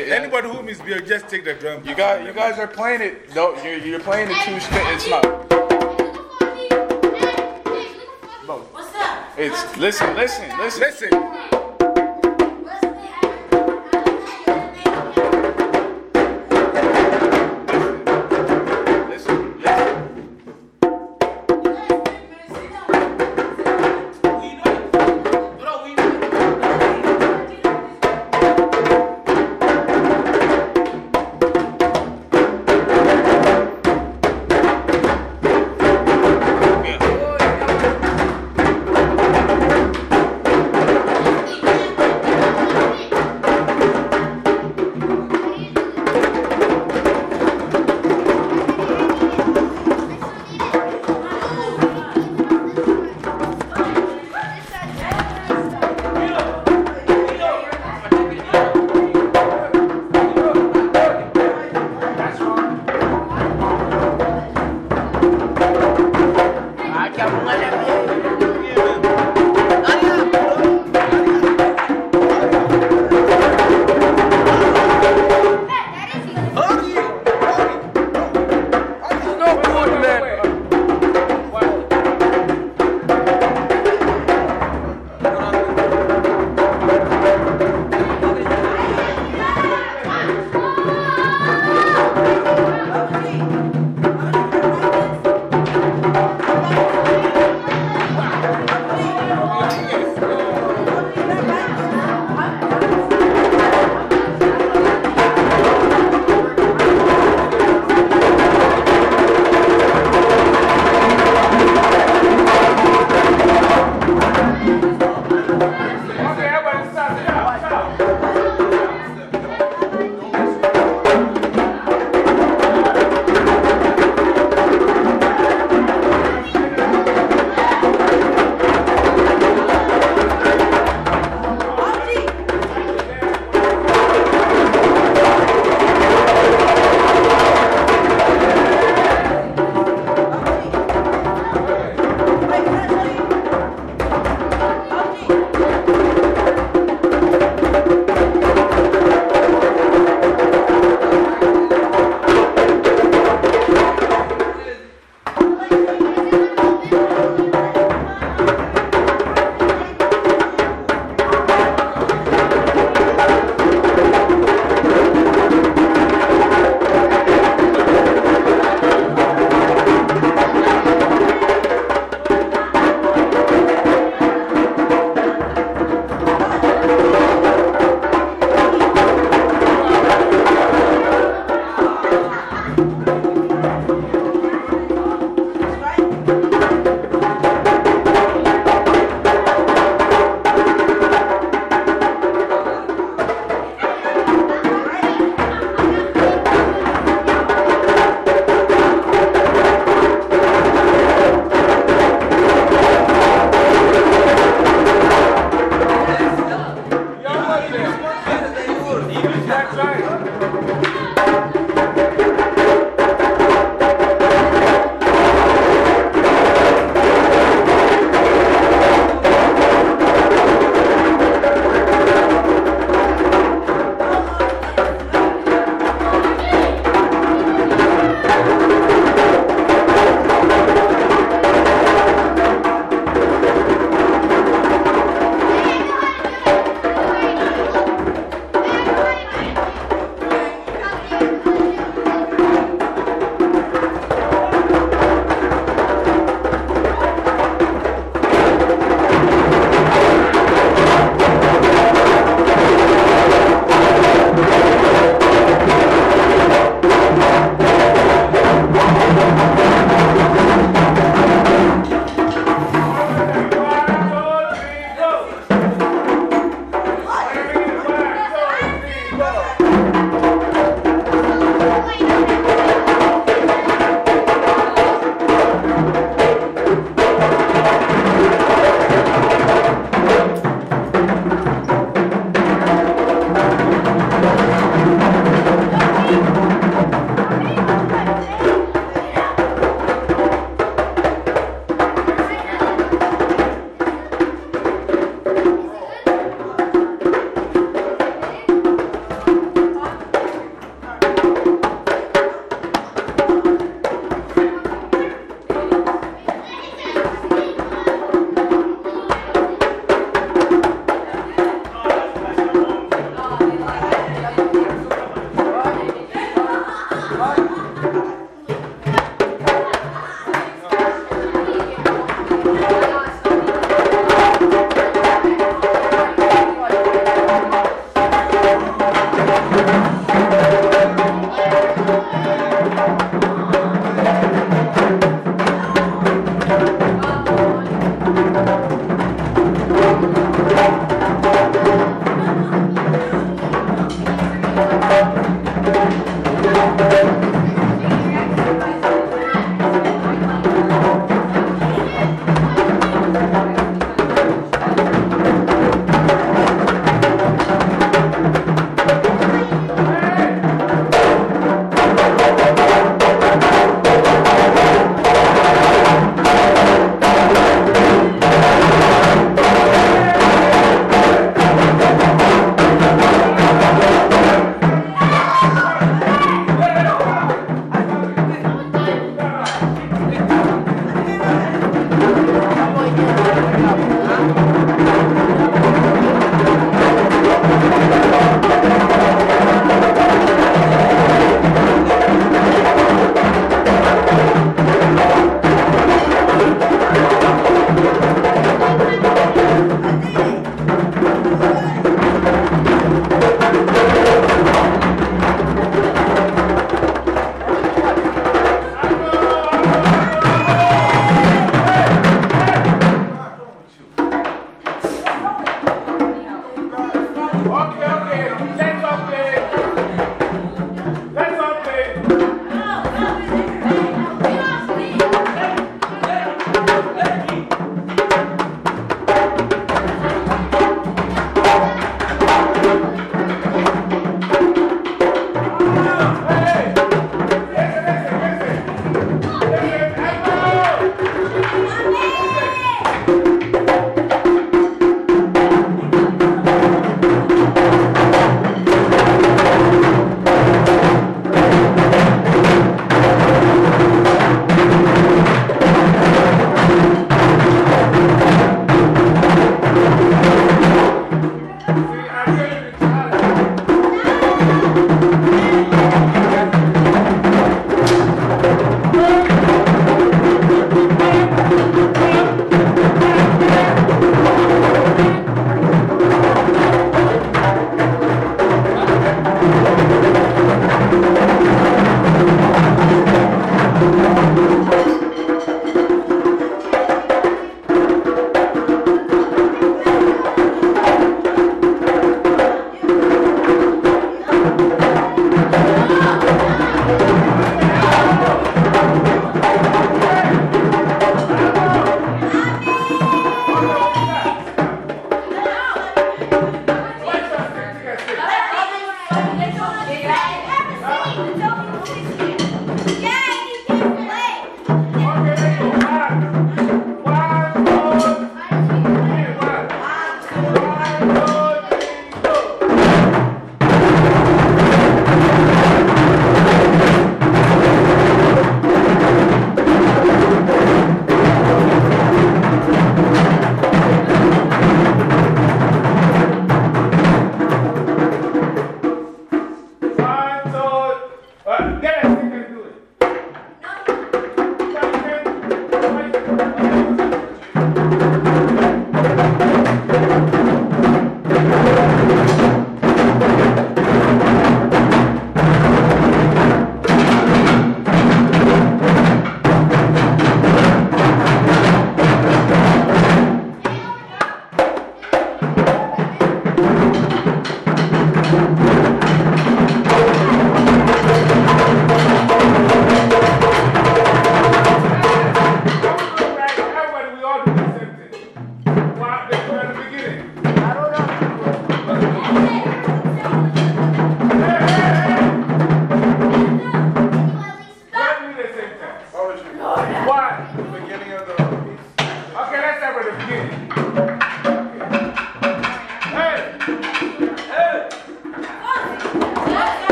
it. yeah. Anybody who means beer, just take the drum. You guys, you guys are playing it. No, you're, you're playing it too straight. It's not. What's up? It's listen, listen, listen. Listen. Listen,